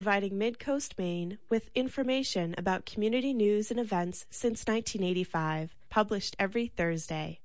providing Midcoast Maine with information about community news and events since 1985, published every Thursday.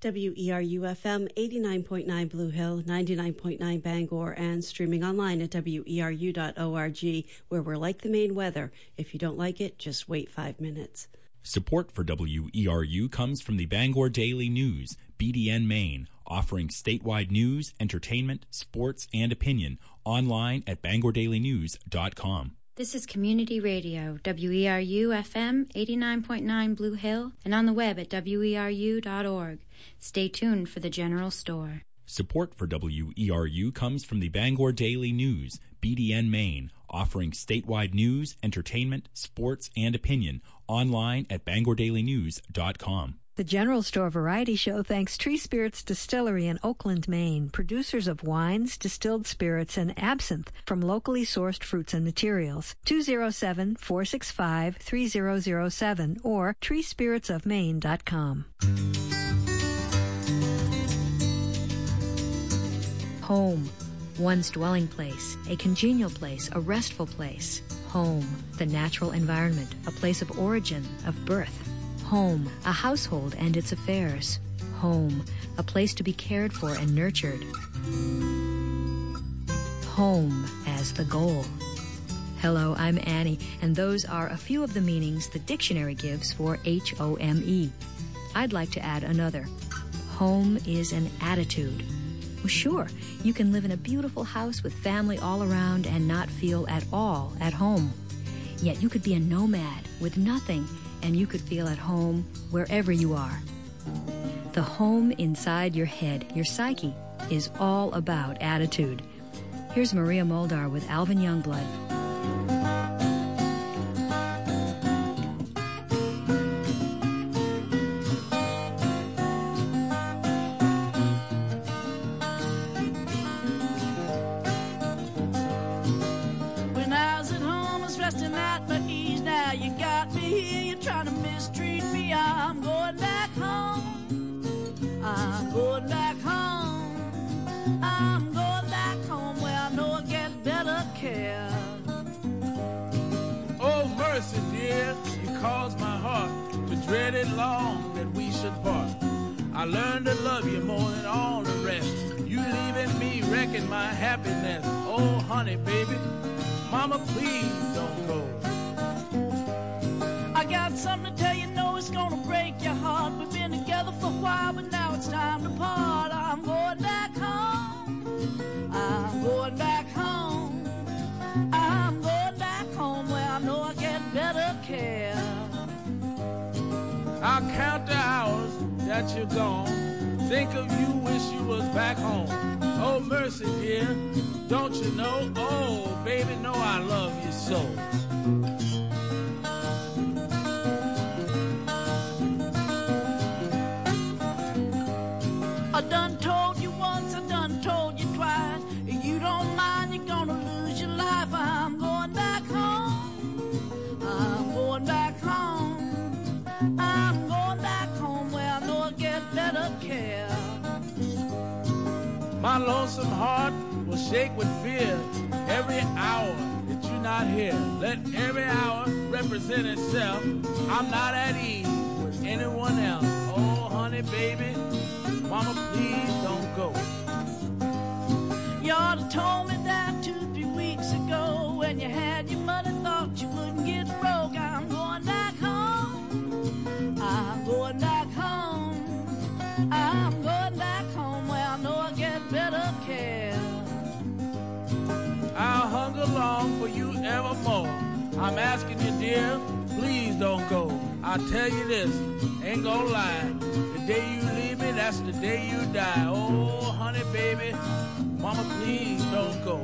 WERU FM 89.9 Blue Hill, 99.9 Bangor, and streaming online at weru.org, where we're like the Maine weather. If you don't like it, just wait five minutes. Support for WERU comes from the Bangor Daily News, BDN Maine, offering statewide news, entertainment, sports, and opinion online at bangordailynews.com. This is Community Radio, WERU FM 89.9 Blue Hill, and on the web at weru.org. Stay tuned for the General Store. Support for WERU comes from the Bangor Daily News, BDN Maine, offering statewide news, entertainment, sports, and opinion online at bangordailynews.com. The General Store Variety Show thanks Tree Spirits Distillery in Oakland, Maine, producers of wines, distilled spirits, and absinthe from locally sourced fruits and materials. 207-465-3007 or treespiritsofmaine.com. Home, one's dwelling place, a congenial place, a restful place. Home, the natural environment, a place of origin, of birth. Home, a household and its affairs. Home, a place to be cared for and nurtured. Home as the goal. Hello, I'm Annie, and those are a few of the meanings the dictionary gives for H O M E. I'd like to add another. Home is an attitude. Well, sure, you can live in a beautiful house with family all around and not feel at all at home. Yet you could be a nomad with nothing and you could feel at home wherever you are. The home inside your head, your psyche, is all about attitude. Here's Maria Muldaur with Alvin Youngblood. My happiness. Oh, honey, baby, mama, please don't go. I got something to tell you, know it's gonna break your heart. We've been together for a while, but now it's time to part. I'm going back home. I'm going back home. I'm going back home where I know I get better care. I'll count the hours that you're gone. Think of you, wish you was back home. Mercy, dear, don't you know? Oh, baby, know I love you so. Lonesome heart will shake with fear every hour that you're not here. Let every hour represent itself. I'm not at ease with anyone else. Oh, honey, baby, mama, please don't go. You ought to told me that two, three weeks ago when you had your money, I'll tell you this, ain't gonna lie. The day you leave me, that's the day you die. Oh, honey, baby, mama, please don't go.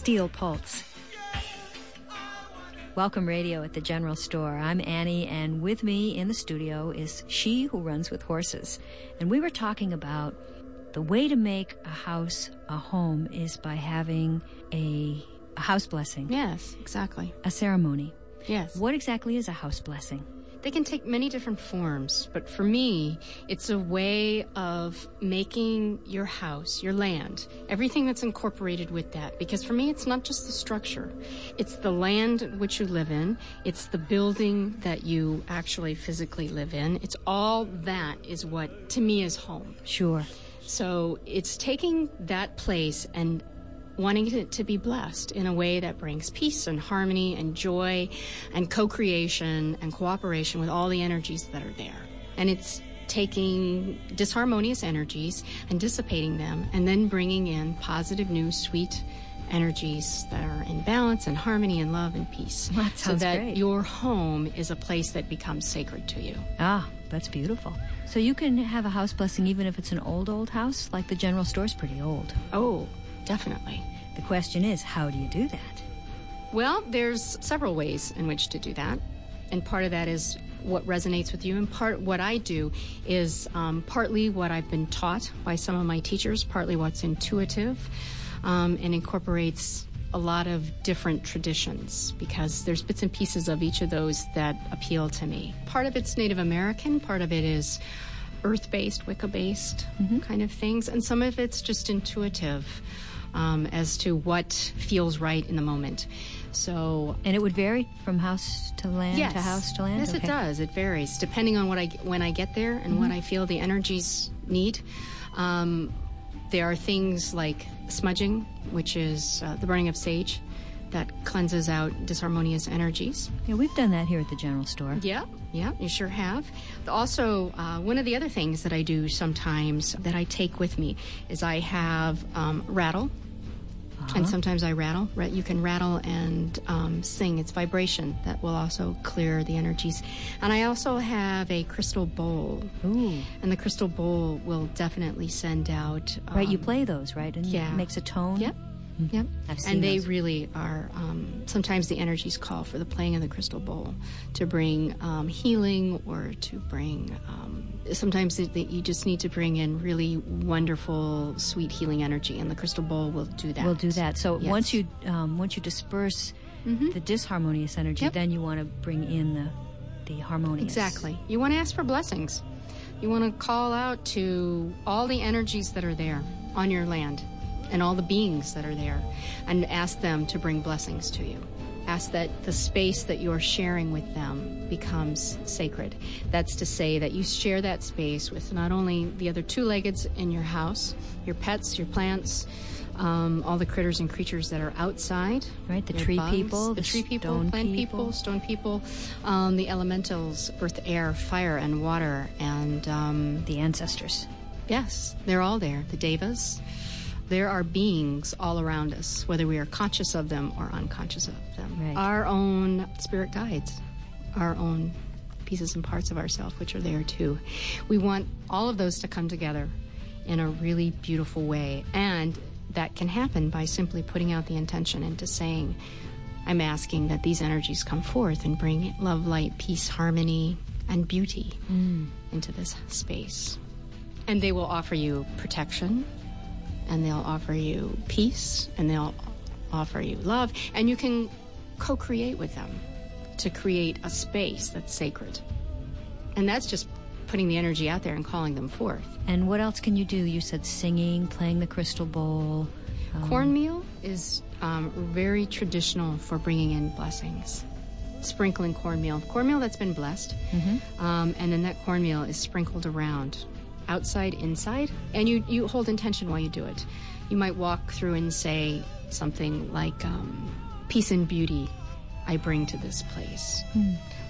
Steel Pulse. Welcome Radio at the General Store. I'm Annie, and with me in the studio is she who runs with horses. And we were talking about the way to make a house a home is by having a, a house blessing. Yes, exactly. A ceremony. Yes. What exactly is a house blessing? They can take many different forms, but for me, it's a way of making your house, your land, everything that's incorporated with that. Because for me, it's not just the structure, it's the land which you live in, it's the building that you actually physically live in. It's all that is what to me is home. Sure. So it's taking that place and wanting it to be blessed in a way that brings peace and harmony and joy and co creation and cooperation with all the energies that are there. And it's taking disharmonious energies and dissipating them and then bringing in positive, new, sweet energies that are in balance and harmony and love and peace. That so that great. your home is a place that becomes sacred to you. Ah, that's beautiful. So you can have a house blessing even if it's an old, old house, like the general store's pretty old. Oh, definitely. The question is, how do you do that? Well, there's several ways in which to do that. And part of that is what resonates with you. And part what I do is um, partly what I've been taught by some of my teachers, partly what's intuitive, um, and incorporates a lot of different traditions because there's bits and pieces of each of those that appeal to me. Part of it's Native American, part of it is earth based, Wicca based kind of things, and some of it's just intuitive um, as to what feels right in the moment. So, And it would vary from house to land yes, to house to land? Yes, Okay. it does. It varies depending on what I when I get there and Mm-hmm. what I feel the energies need. Um, there are things like smudging, which is uh, the burning of sage, that cleanses out disharmonious energies. Yeah, we've done that here at the general store. Yeah, yeah, you sure have. Also, uh, one of the other things that I do sometimes that I take with me is I have um, rattle. And sometimes I rattle. Ra- You can rattle and um, sing. It's vibration that will also clear the energies. And I also have a crystal bowl. Ooh. And the crystal bowl will definitely send out. Right, you um, play those, right? And yeah. it makes a tone? Yep. Yep. I've seen and they those. really are. Um, sometimes the energies call for the playing of the crystal bowl to bring um, healing or to bring. Um, sometimes it, you just need to bring in really wonderful, sweet healing energy, and the crystal bowl will do that. We'll do that. So Yes. once you um, once you disperse the disharmonious energy, Yep. then you want to bring in the the harmonious. Exactly. You want to ask for blessings. You want to call out to all the energies that are there on your land and all the beings that are there and ask them to bring blessings to you. Ask that the space that you're sharing with them becomes sacred. That's to say that you share that space with not only the other two leggeds in your house, your pets, your plants, um, all the critters and creatures that are outside. Right, the tree bugs, people, the the tree people, plant people. people, stone people, um, the elementals, earth, air, fire, and water, and um, The ancestors. yes, they're all there. The devas. There are beings all around us, whether we are conscious of them or unconscious of them. Right. Our own spirit guides, our own pieces and parts of ourselves, which are there too. We want all of those to come together in a really beautiful way. And that can happen by simply putting out the intention and to saying, I'm asking that these energies come forth and bring love, light, peace, harmony, and beauty mm. into this space. And they will offer you protection, and they'll offer you peace, and they'll offer you love, and you can co create with them to create a space that's sacred. And that's just putting the energy out there and calling them forth. And what else can you do? You said singing, playing the crystal bowl. Cornmeal is um, very traditional for bringing in blessings. Sprinkling cornmeal, cornmeal that's been blessed, um, and then that cornmeal is sprinkled around, outside, inside, and you you hold intention while you do it. You might walk through and say something like, um, "Peace and beauty, I bring to this place.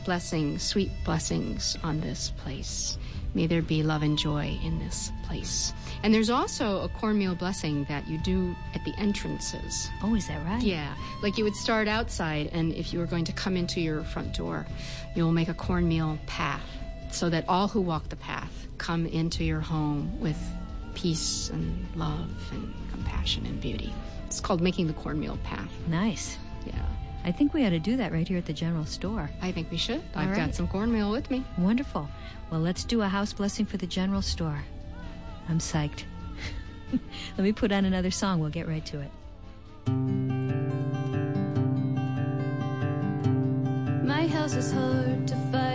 Blessings, sweet blessings on this place. May there be love and joy in this place." And there's also a cornmeal blessing that you do at the entrances. Oh, is that right? Yeah, like you would start outside, and if you were going to come into your front door, you'll make a cornmeal path so that all who walk the path come into your home with peace and love and compassion and beauty. It's called Making the Cornmeal Path. Nice. Yeah. I think we ought to do that right here at the general store. I think we should. All I've right. got some cornmeal with me. Wonderful. Well, let's do a house blessing for the general store. I'm psyched. Let me put on another song. We'll get right to it. My house is hard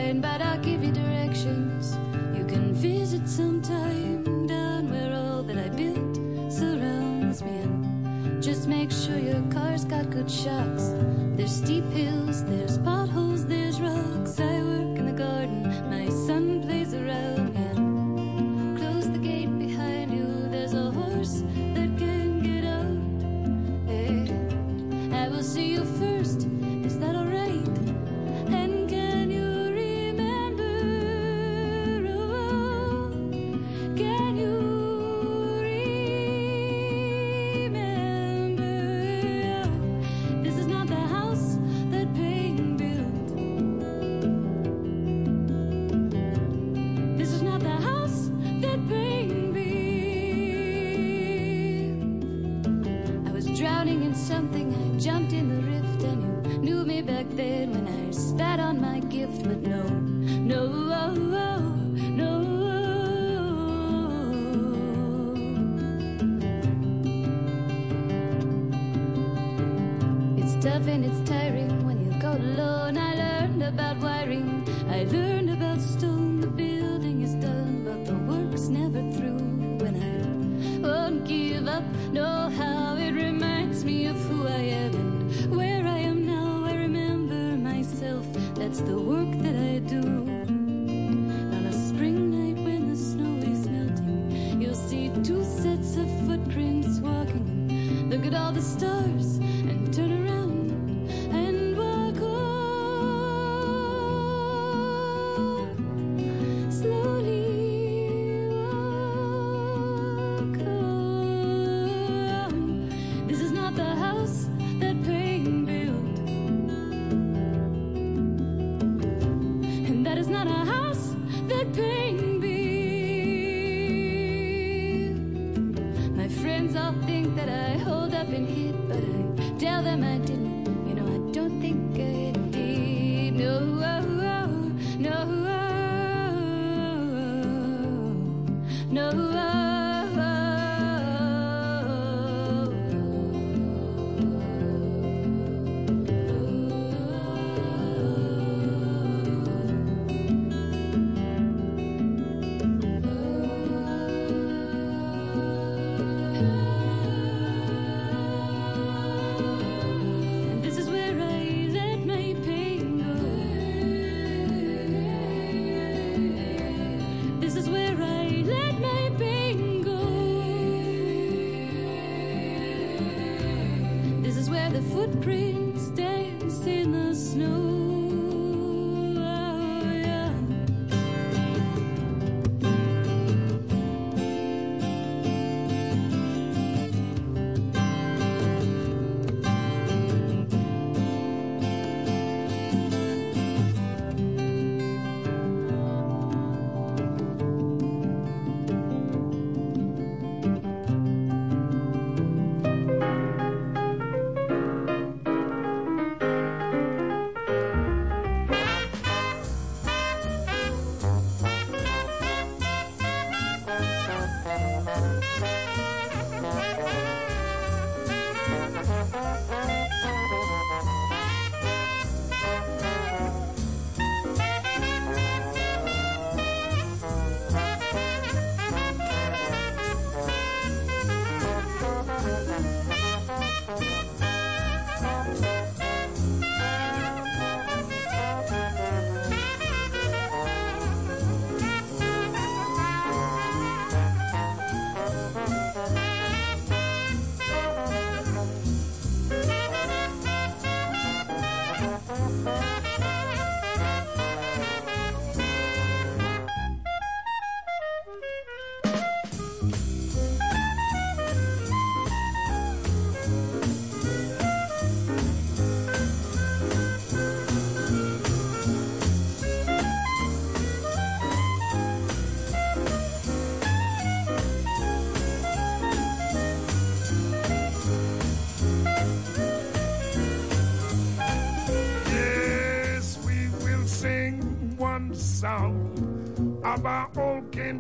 find, but I'll give you directions. You can visit sometime down where all that I built surrounds me. And just make sure your car's got good shocks. There's steep hills, there's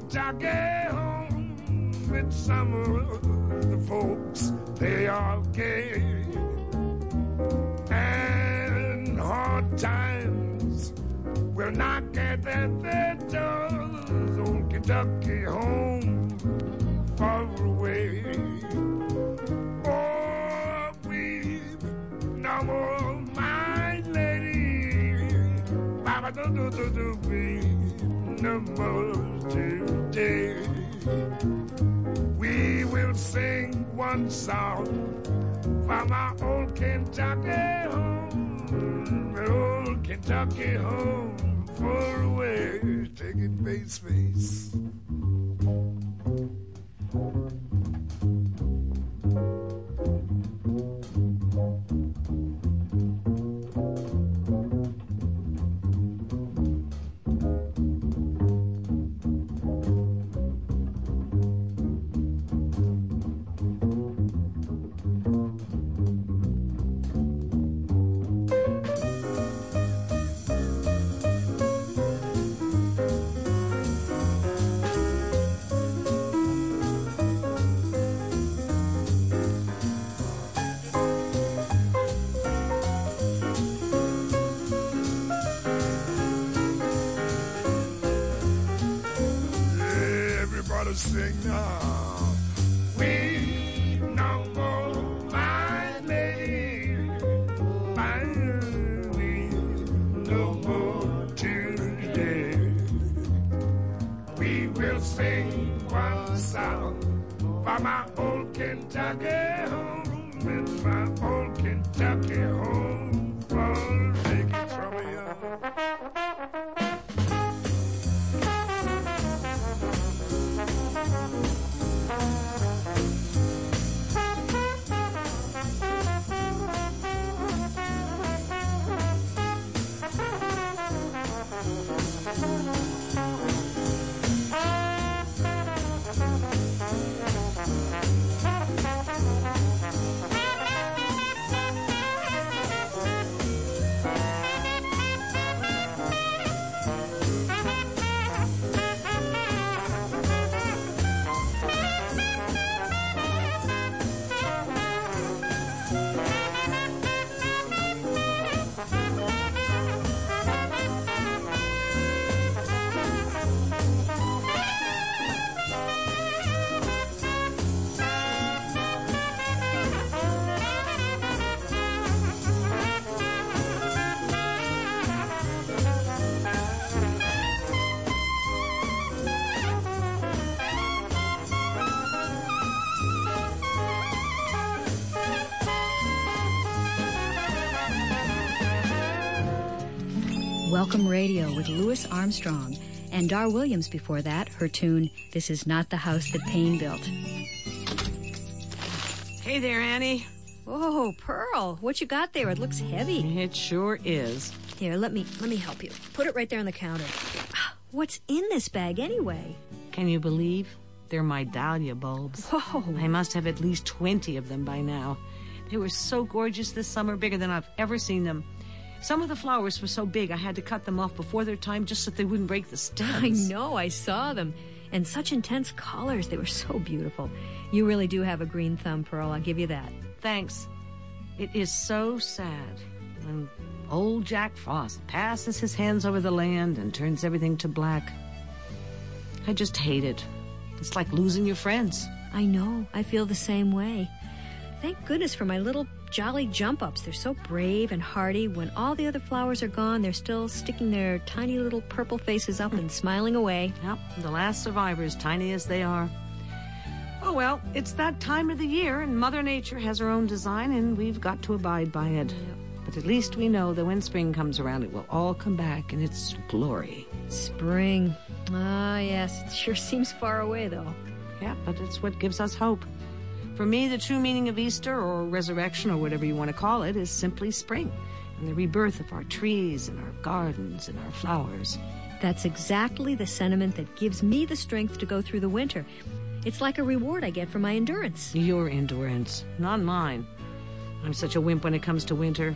Kentucky home with some of the folks. They are gay and hard times will knock at their doors. Old Kentucky home far away. Oh, we've no more my lady. Baba do do do do we no more We will sing one song from our old Kentucky home, old Kentucky home, far away, taking base face. Welcome Radio with Louis Armstrong. And Dar Williams before that, her tune, This Is Not the House That Pain Built. Hey there, Annie. Oh, Pearl, what you got there? It looks heavy. It sure is. Here, let me let me help you. Put it right there on the counter. What's in this bag anyway? Can you believe? They're my dahlia bulbs. Whoa. I must have at least 20 of them by now. They were so gorgeous this summer, bigger than I've ever seen them. Some of the flowers were so big I had to cut them off before their time just so they wouldn't break the stems. I know, I saw them. And such intense colors. They were so beautiful. You really do have a green thumb, Pearl. I'll give you that. Thanks. It is so sad when old Jack Frost passes his hands over the land and turns everything to black. I just hate it. It's like losing your friends. I know. I feel the same way. Thank goodness for my little jolly jump ups. They're so brave and hardy. When all the other flowers are gone, they're still sticking their tiny little purple faces up and smiling away. Yep, the last survivors, tiny as they are. Oh well, it's that time of the year, and Mother Nature has her own design, and we've got to abide by it. But at least we know that when spring comes around, it will all come back in its glory. Spring. Ah, yes. It sure seems far away, though. Yeah, but it's what gives us hope. For me, the true meaning of Easter, or resurrection, or whatever you want to call it, is simply spring and the rebirth of our trees and our gardens and our flowers. That's exactly the sentiment that gives me the strength to go through the winter. It's like a reward I get for my endurance. Your endurance, not mine. I'm such a wimp when it comes to winter.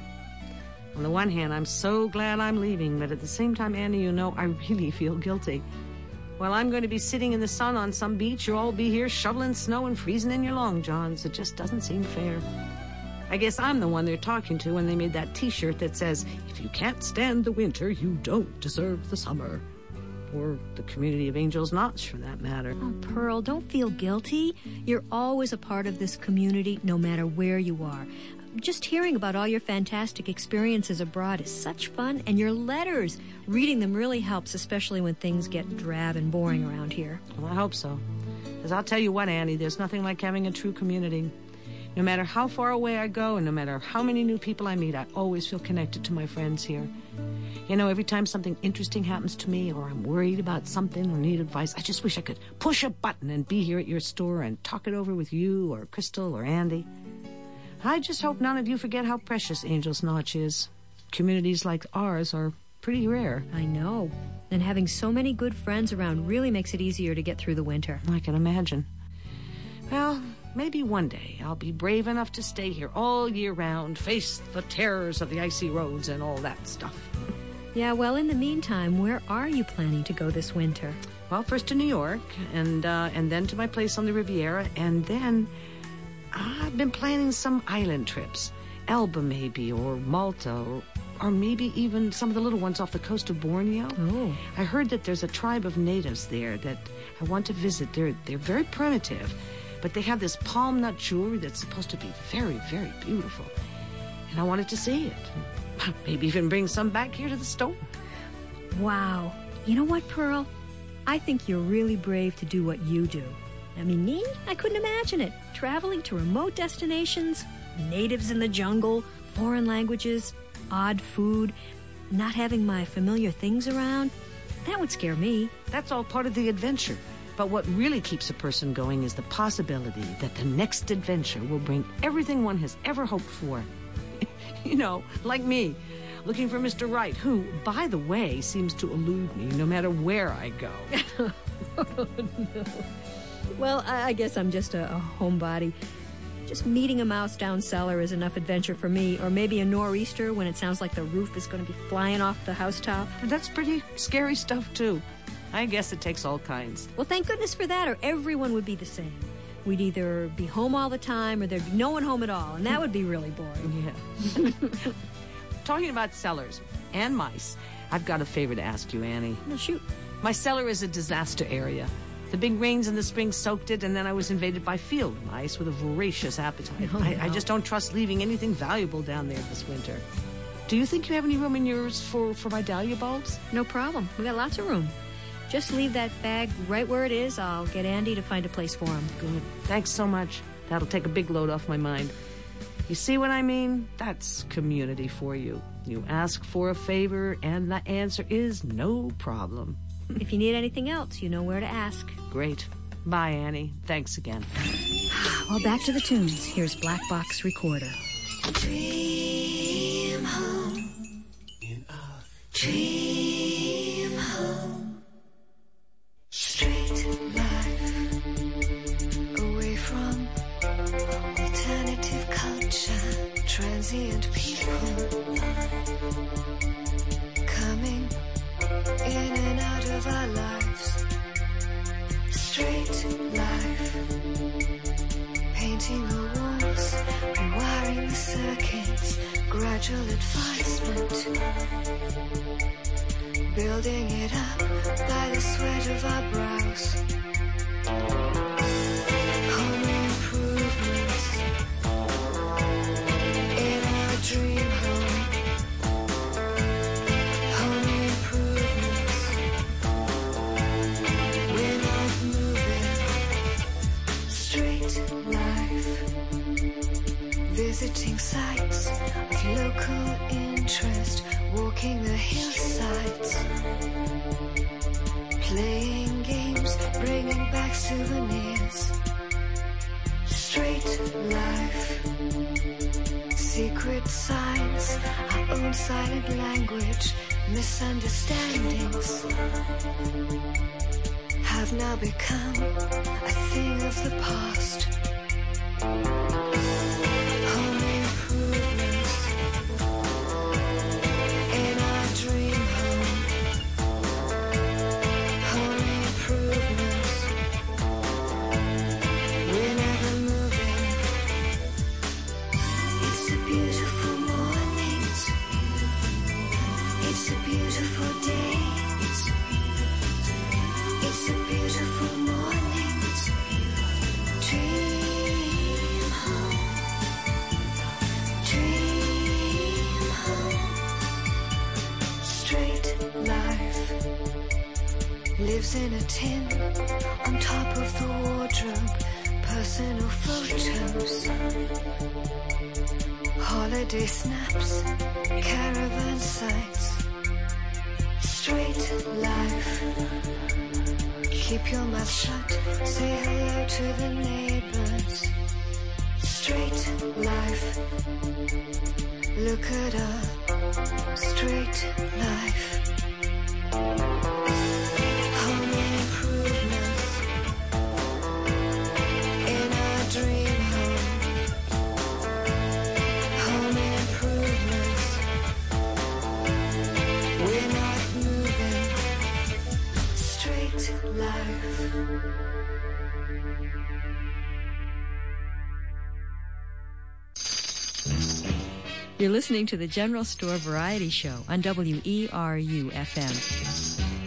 On the one hand, I'm so glad I'm leaving, but at the same time, Annie, you know, I really feel guilty. While I'm going to be sitting in the sun on some beach, you'll all be here shoveling snow and freezing in your long johns. It just doesn't seem fair. I guess I'm the one they're talking to when they made that t shirt that says, If you can't stand the winter, you don't deserve the summer. Or the community of Angels Notch, for that matter. Oh, Pearl, don't feel guilty. You're always a part of this community, no matter where you are. Just hearing about all your fantastic experiences abroad is such fun, and your letters, reading them really helps, especially when things get drab and boring around here. Well, I hope so. Because I'll tell you what, Annie, there's nothing like having a true community. No matter how far away I go and no matter how many new people I meet, I always feel connected to my friends here. You know, every time something interesting happens to me or I'm worried about something or need advice, I just wish I could push a button and be here at your store and talk it over with you or Crystal or Andy. I just hope none of you forget how precious Angel's Notch is. Communities like ours are pretty rare. I know. And having so many good friends around really makes it easier to get through the winter. I can imagine. Well, maybe one day I'll be brave enough to stay here all year round, face the terrors of the icy roads and all that stuff. Yeah, well, in the meantime, where are you planning to go this winter? Well, first to New York, and uh, and then to my place on the Riviera, and then I've been planning some island trips, Elba maybe, or Malta, or, or maybe even some of the little ones off the coast of Borneo. Oh. I heard that there's a tribe of natives there that I want to visit. They're they're very primitive, but they have this palm nut jewelry that's supposed to be very, very beautiful. And I wanted to see it. Maybe even bring some back here to the store. Wow. You know what, Pearl? I think you're really brave to do what you do. I mean, me? I couldn't imagine it. Traveling to remote destinations, natives in the jungle, foreign languages, odd food, not having my familiar things around. That would scare me. That's all part of the adventure. But what really keeps a person going is the possibility that the next adventure will bring everything one has ever hoped for. you know, like me, looking for Mr. Right, who, by the way, seems to elude me no matter where I go. oh, no. Well, I, I guess I'm just a, a homebody. Just meeting a mouse down cellar is enough adventure for me, or maybe a nor'easter when it sounds like the roof is going to be flying off the housetop. That's pretty scary stuff, too. I guess it takes all kinds. Well, thank goodness for that, or everyone would be the same. We'd either be home all the time or there'd be no one home at all, and that would be really boring. Yeah. Talking about cellars and mice, I've got a favor to ask you, Annie. No, shoot. My cellar is a disaster area. The big rains in the spring soaked it, and then I was invaded by field mice with a voracious appetite. Oh, I, no. I just don't trust leaving anything valuable down there this winter. Do you think you have any room in yours for, for my dahlia bulbs? No problem. We got lots of room. Just leave that bag right where it is. I'll get Andy to find a place for him. Good. Thanks so much. That'll take a big load off my mind. You see what I mean? That's community for you. You ask for a favor, and the answer is no problem. If you need anything else, you know where to ask. Great. Bye, Annie. Thanks again. Well, back to the tunes. Here's Black Box Recorder. Dream home in a dream gradual advancement. Building it up by the sweat of our brows. Sites of local interest, walking the hillsides, playing games, bringing back souvenirs. Straight life. Secret signs, our own silent language, misunderstandings have now become a thing of the past. Keep You're listening to the General Store Variety Show on WERU FM.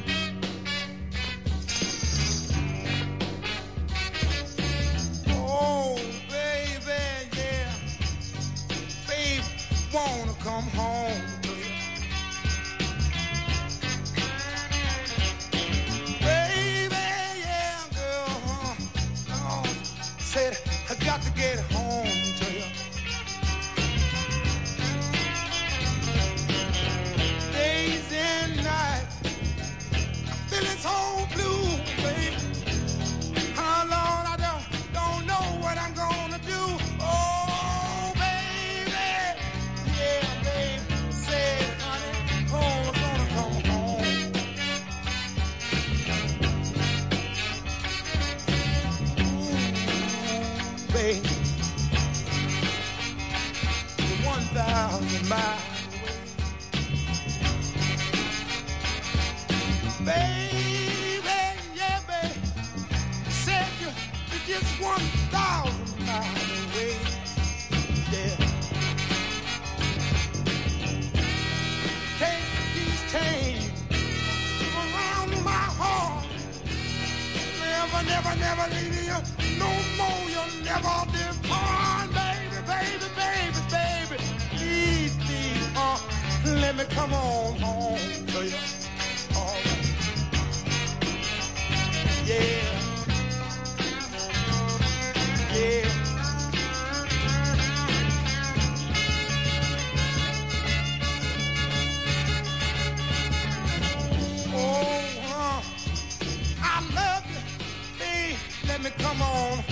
Come on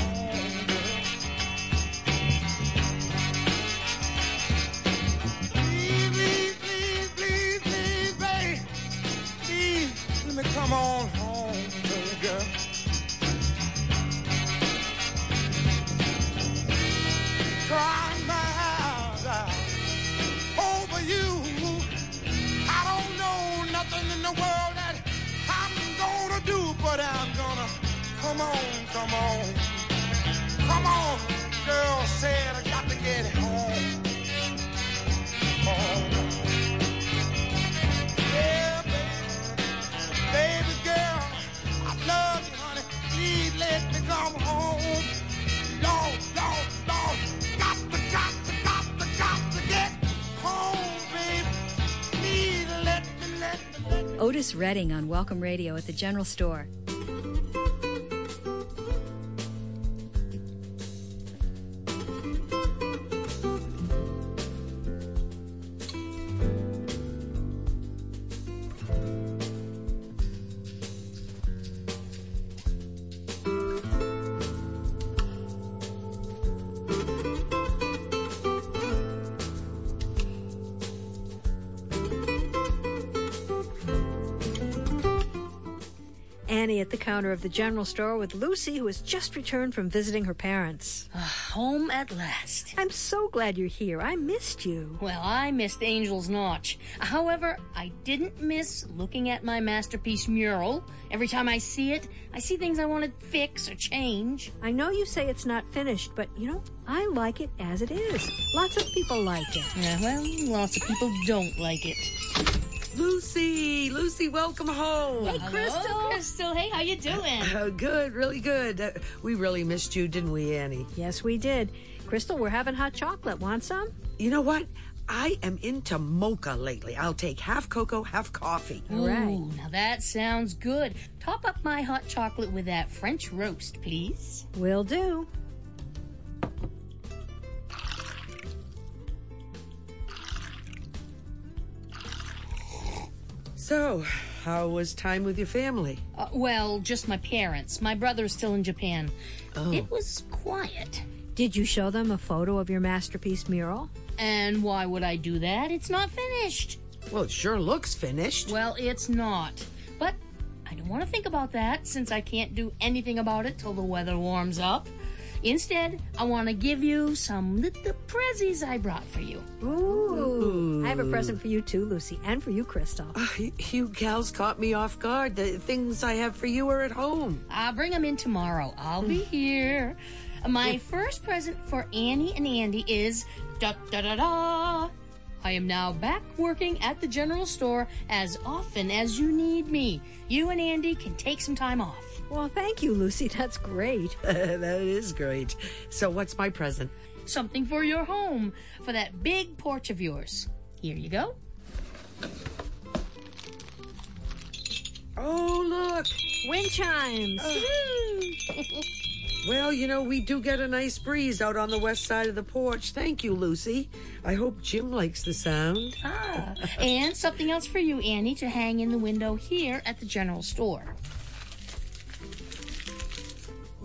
Redding on Welcome Radio at the General Store. Annie at the counter of the general store with Lucy, who has just returned from visiting her parents. Ah, home at last. I'm so glad you're here. I missed you. Well, I missed Angel's Notch. However, I didn't miss looking at my masterpiece mural. Every time I see it, I see things I want to fix or change. I know you say it's not finished, but you know, I like it as it is. Lots of people like it. Yeah, well, lots of people don't like it. Lucy, Lucy, welcome home. Hey, Crystal. Crystal, hey, how you doing? Uh, good, really good. Uh, we really missed you, didn't we, Annie? Yes, we did. Crystal, we're having hot chocolate. Want some? You know what? I am into mocha lately. I'll take half cocoa, half coffee. Ooh, now that sounds good. Top up my hot chocolate with that French roast, please. Will do. So, how was time with your family? Uh, well, just my parents. My brother's still in Japan. Oh. It was quiet. Did you show them a photo of your masterpiece mural? And why would I do that? It's not finished. Well, it sure looks finished. Well, it's not. But I don't want to think about that since I can't do anything about it till the weather warms up. Instead, I want to give you some little prezzies I brought for you. Ooh. I have a present for you too, Lucy, and for you, Crystal. Uh, you gals caught me off guard. The things I have for you are at home. I'll bring them in tomorrow. I'll be here. My first present for Annie and Andy is da da da da. I am now back working at the general store as often as you need me. You and Andy can take some time off. Well, thank you, Lucy. That's great. that is great. So, what's my present? Something for your home, for that big porch of yours. Here you go. Oh, look. Wind chimes. Well, you know, we do get a nice breeze out on the west side of the porch. Thank you, Lucy. I hope Jim likes the sound. Ah, and something else for you, Annie, to hang in the window here at the general store.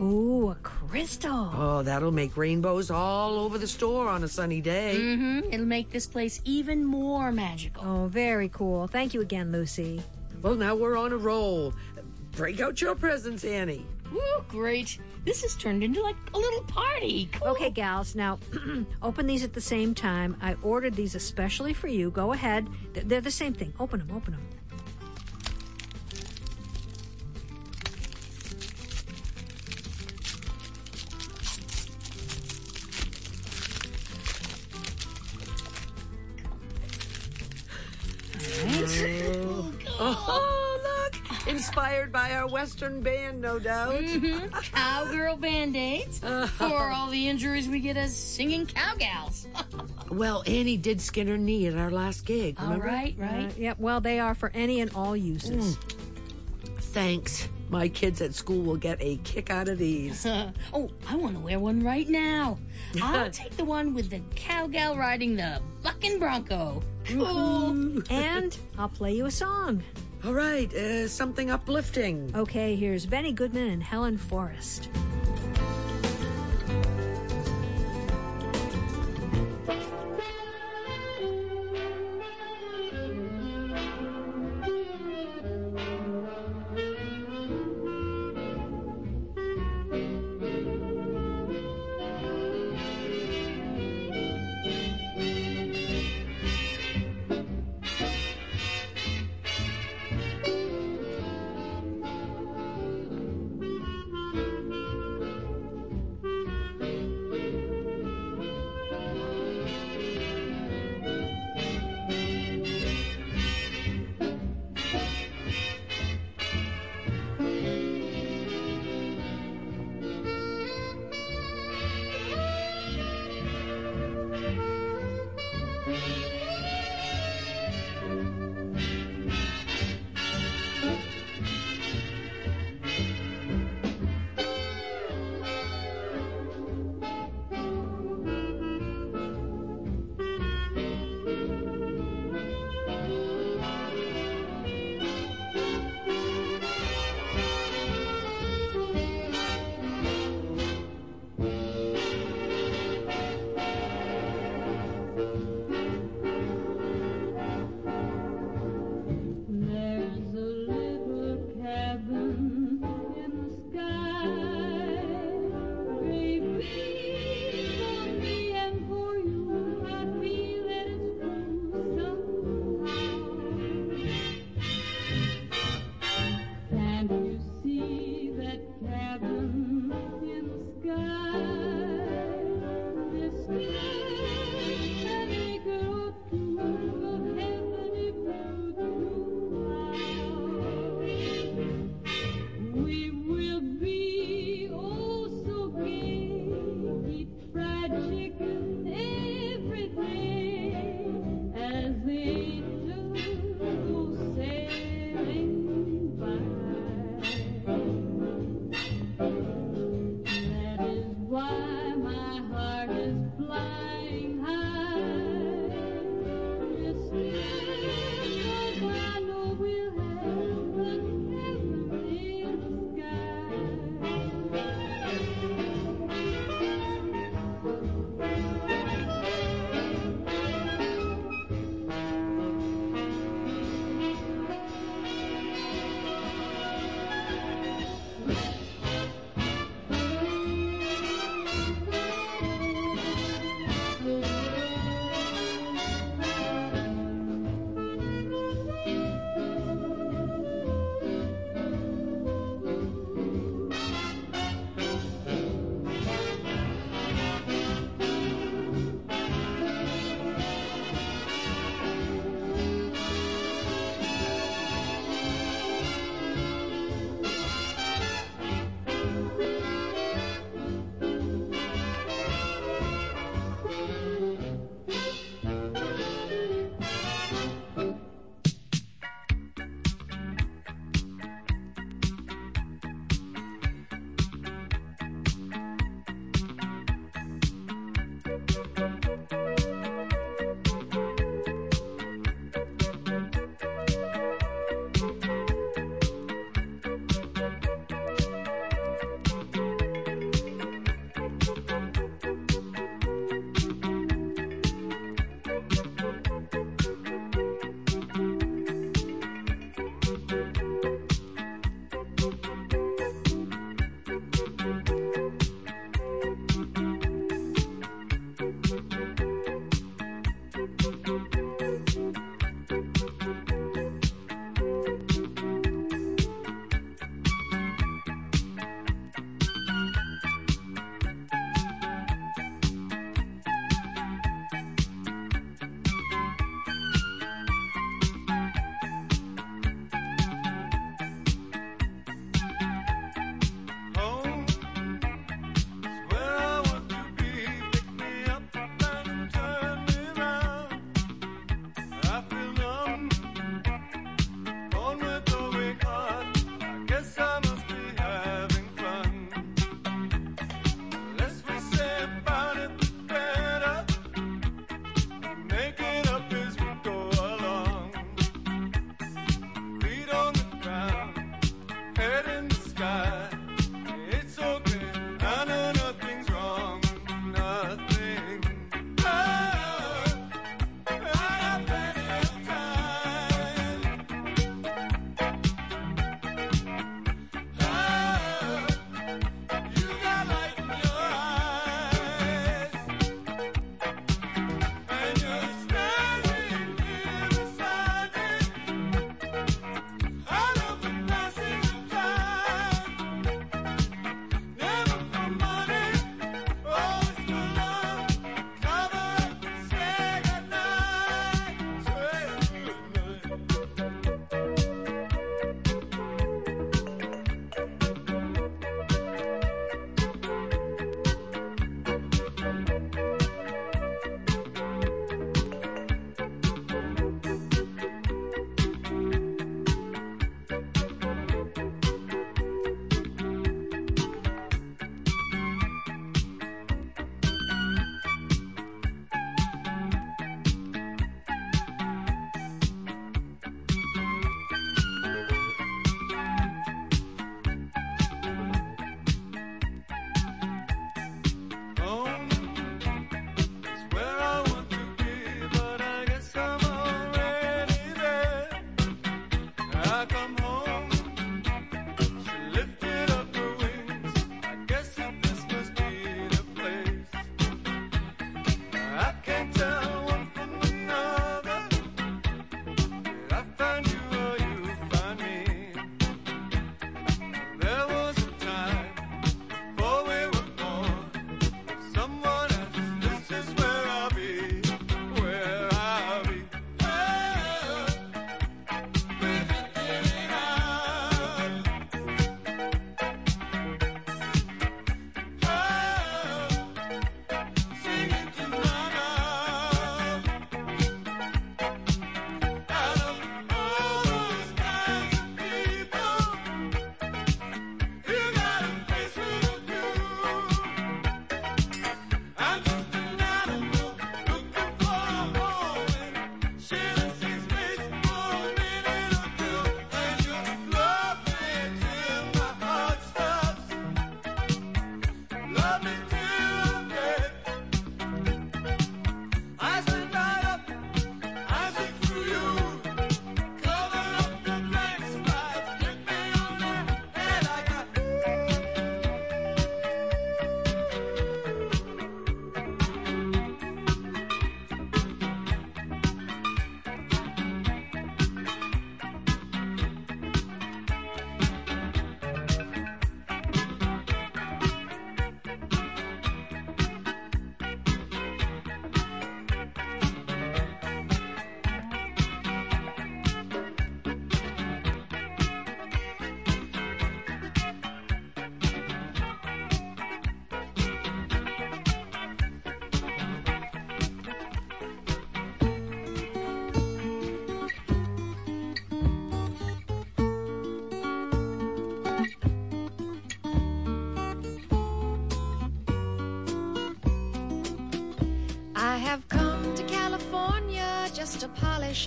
Ooh, a crystal. Oh, that'll make rainbows all over the store on a sunny day. Mm-hmm. It'll make this place even more magical. Oh, very cool. Thank you again, Lucy. Well, now we're on a roll. Break out your presents, Annie. Woo, great. This has turned into like a little party. Cool. Okay, gals, now open these at the same time. I ordered these especially for you. Go ahead. They're- They're the same thing. Open them, open them. Western band, no doubt. Mhm. Cowgirl band-aids for all the injuries we get as singing cowgals. Well, Annie did skin her knee at our last gig. all Remember? right, right. Uh, yep, well, they are for any and all uses. Thanks. My kids at school will get a kick out of these. oh, I want to wear one right now. I'll take the one with the cowgal riding the bucking bronco. Cool. And I'll play you a song. All right, uh, something uplifting. Okay, here's Benny Goodman and Helen Forrest.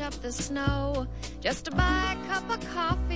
Up the snow, just to buy a cup of coffee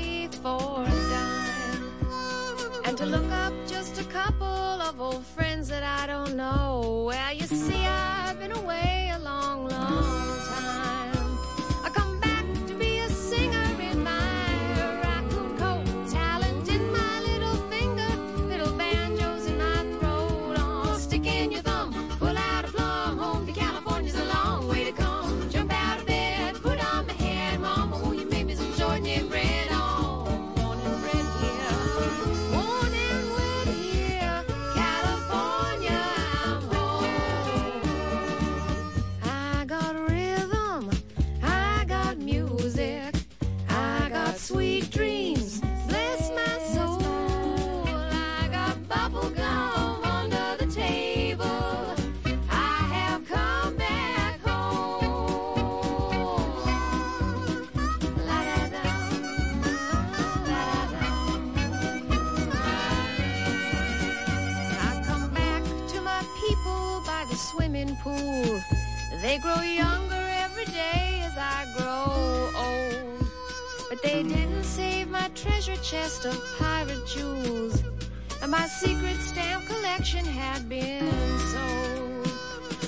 chest of pirate jewels. And my secret stamp collection had been sold.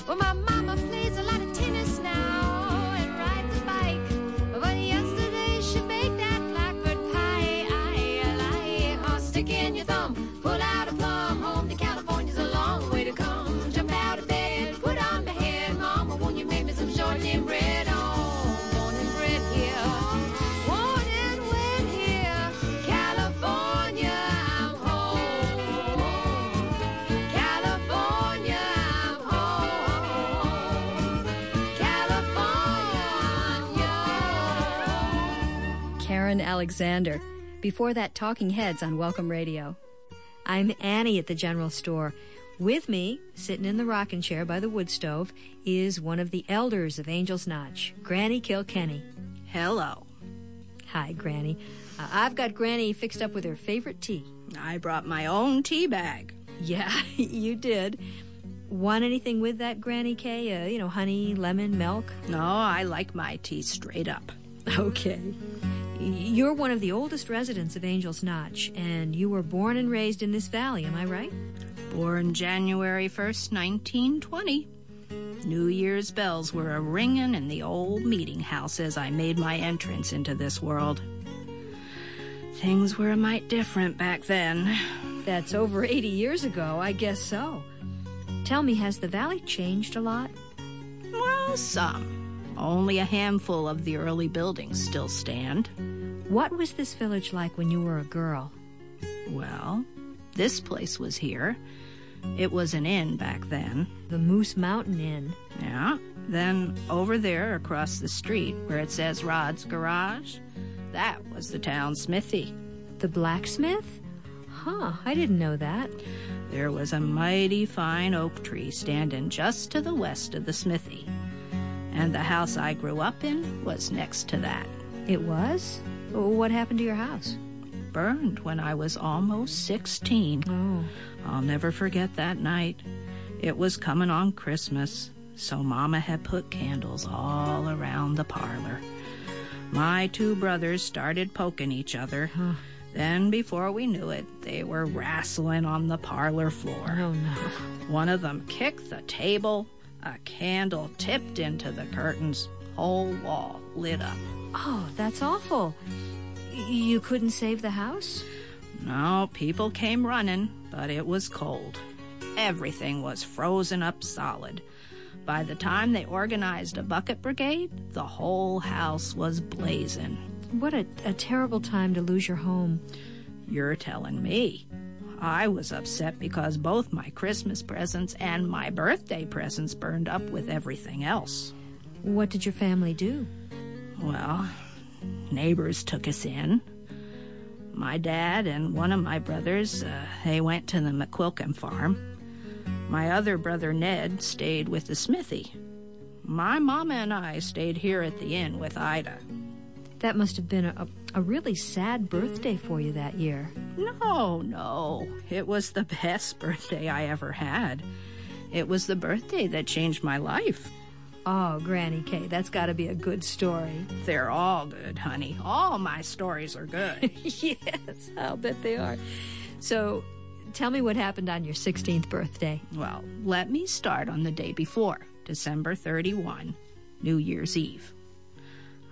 Well, my mama plays a lot of Alexander. Before that, Talking Heads on Welcome Radio. I'm Annie at the general store. With me, sitting in the rocking chair by the wood stove, is one of the elders of Angel's Notch, Granny Kilkenny. Hello. Hi, Granny. Uh, I've got Granny fixed up with her favorite tea. I brought my own tea bag. Yeah, you did. Want anything with that, Granny K? Uh, you know, honey, lemon, milk? No, I like my tea straight up. Okay. You're one of the oldest residents of Angel's Notch, and you were born and raised in this valley, am I right? Born January 1st, 1920. New Year's bells were a ringing in the old meeting house as I made my entrance into this world. Things were a mite different back then. That's over 80 years ago, I guess so. Tell me, has the valley changed a lot? Well, some. Only a handful of the early buildings still stand. What was this village like when you were a girl? Well, this place was here. It was an inn back then. The Moose Mountain Inn. Yeah. Then over there across the street where it says Rod's Garage, that was the town smithy. The blacksmith? Huh, I didn't know that. There was a mighty fine oak tree standing just to the west of the smithy. And the house I grew up in was next to that. It was? What happened to your house? Burned when I was almost 16. Oh. I'll never forget that night. It was coming on Christmas, so Mama had put candles all around the parlor. My two brothers started poking each other. Then, before we knew it, they were wrestling on the parlor floor. Oh, no. One of them kicked the table. A candle tipped into the curtains. Whole wall lit up. Oh, that's awful. You couldn't save the house? No, people came running, but it was cold. Everything was frozen up solid. By the time they organized a bucket brigade, the whole house was blazing. What a, a terrible time to lose your home. You're telling me. I was upset because both my Christmas presents and my birthday presents burned up with everything else. What did your family do? Well, neighbors took us in. My dad and one of my brothers, uh, they went to the McQuilkin farm. My other brother Ned stayed with the smithy. My mama and I stayed here at the inn with Ida. That must have been a, a really sad birthday for you that year. No, no. It was the best birthday I ever had. It was the birthday that changed my life. Oh, Granny K, that's got to be a good story. They're all good, honey. All my stories are good. yes, I'll bet they are. So, tell me what happened on your 16th birthday. Well, let me start on the day before, December 31, New Year's Eve.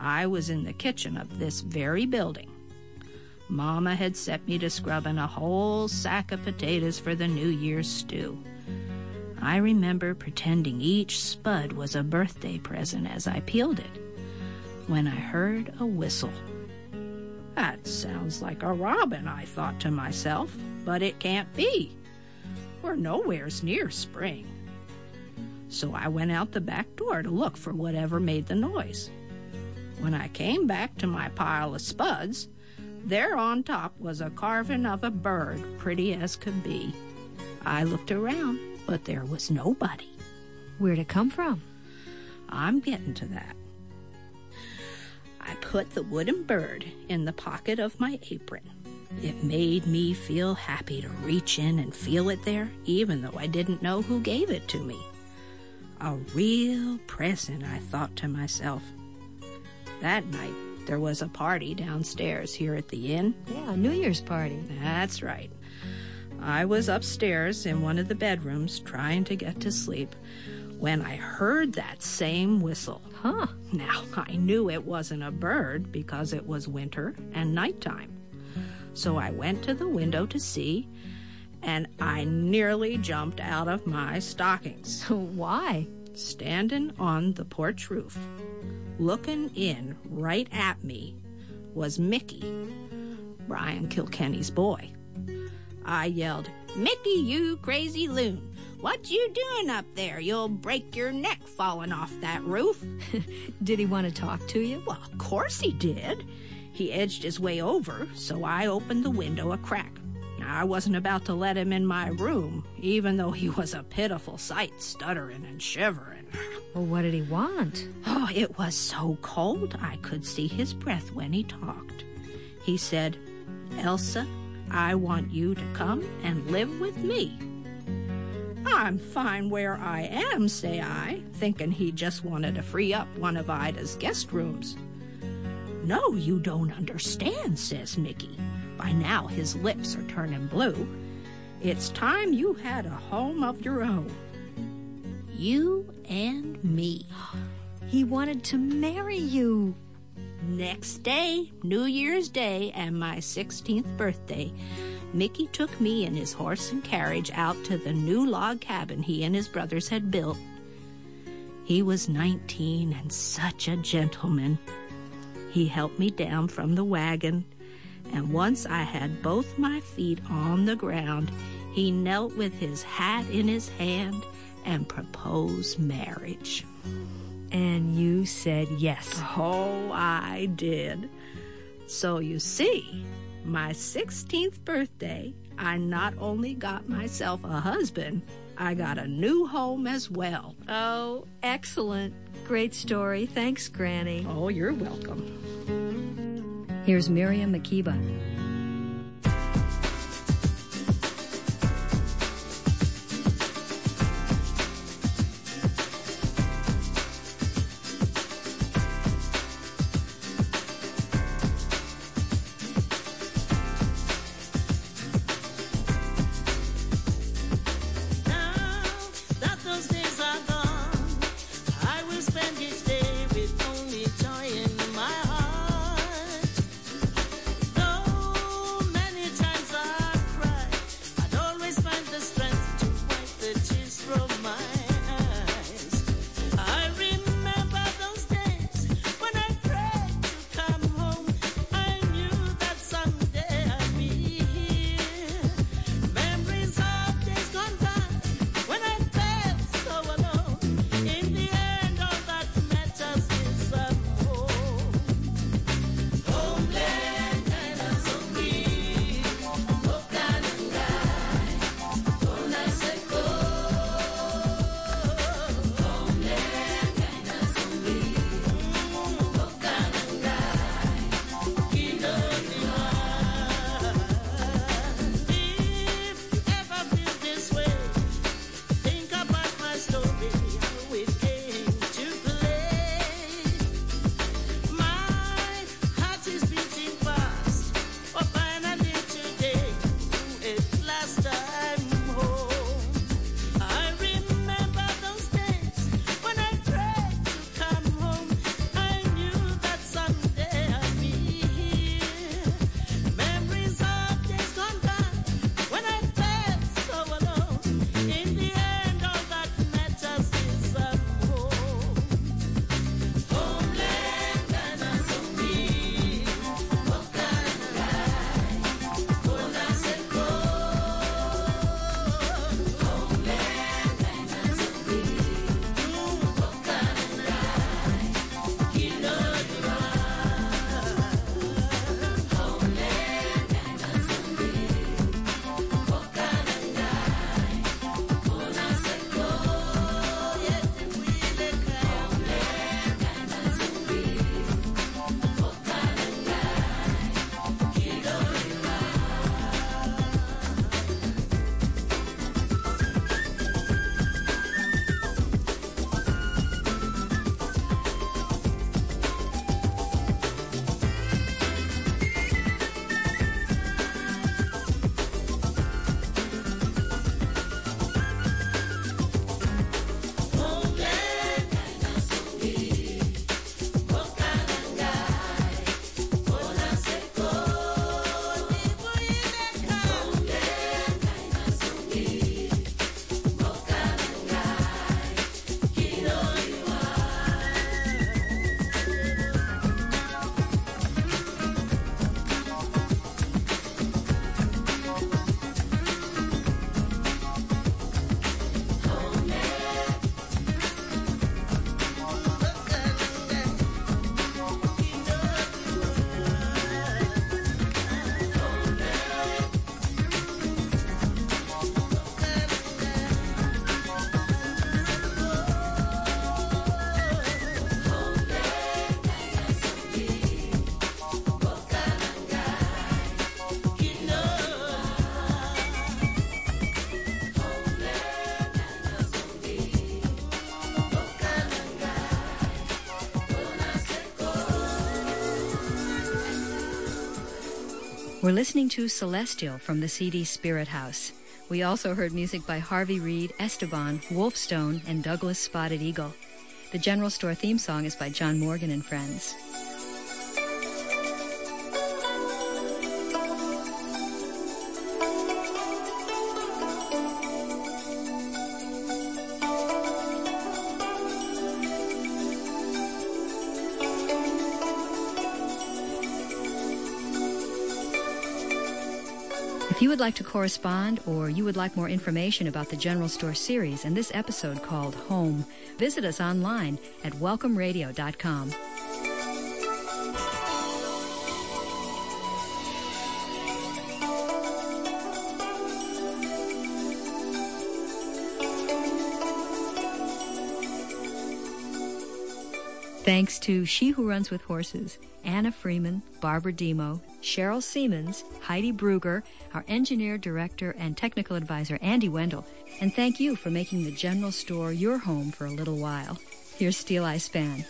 I was in the kitchen of this very building. Mama had set me to scrubbing a whole sack of potatoes for the New Year's stew. I remember pretending each spud was a birthday present as I peeled it when I heard a whistle. That sounds like a robin, I thought to myself, but it can't be. We're nowheres near spring. So I went out the back door to look for whatever made the noise. When I came back to my pile of spuds, there on top was a carving of a bird, pretty as could be. I looked around, but there was nobody. Where'd it come from? I'm getting to that. I put the wooden bird in the pocket of my apron. It made me feel happy to reach in and feel it there, even though I didn't know who gave it to me. A real present, I thought to myself. That night, there was a party downstairs here at the inn. Yeah, a New Year's party. That's right. I was upstairs in one of the bedrooms trying to get to sleep when I heard that same whistle. Huh. Now, I knew it wasn't a bird because it was winter and nighttime. So I went to the window to see, and I nearly jumped out of my stockings. Why? Standing on the porch roof, looking in right at me, was Mickey, Brian Kilkenny's boy. I yelled, Mickey, you crazy loon! What you doing up there? You'll break your neck falling off that roof. did he want to talk to you? Well, of course he did. He edged his way over, so I opened the window a crack. I wasn't about to let him in my room, even though he was a pitiful sight, stuttering and shivering. Well, what did he want? Oh, it was so cold I could see his breath when he talked. He said, Elsa, I want you to come and live with me. I'm fine where I am, say I, thinking he just wanted to free up one of Ida's guest rooms. No, you don't understand, says Mickey. By now his lips are turning blue. It's time you had a home of your own. You and me. He wanted to marry you. Next day, New Year's Day, and my 16th birthday, Mickey took me and his horse and carriage out to the new log cabin he and his brothers had built. He was 19 and such a gentleman. He helped me down from the wagon, and once I had both my feet on the ground, he knelt with his hat in his hand and propose marriage. And you said yes. Oh, I did. So you see, my 16th birthday, I not only got myself a husband, I got a new home as well. Oh, excellent. Great story. Thanks, Granny. Oh, you're welcome. Here's Miriam Makeba. We're listening to Celestial from the CD Spirit House. We also heard music by Harvey Reid, Esteban, Wolfstone, and Douglas Spotted Eagle. The General Store theme song is by John Morgan and Friends. Would like to correspond or you would like more information about the General Store series and this episode called Home, visit us online at welcomeradio.com. Thanks to She Who Runs with Horses, Anna Freeman, Barbara Demo, Cheryl Siemens, Heidi Bruger, our engineer, director, and technical advisor, Andy Wendell. And thank you for making the General Store your home for a little while. Here's Steeleye Span.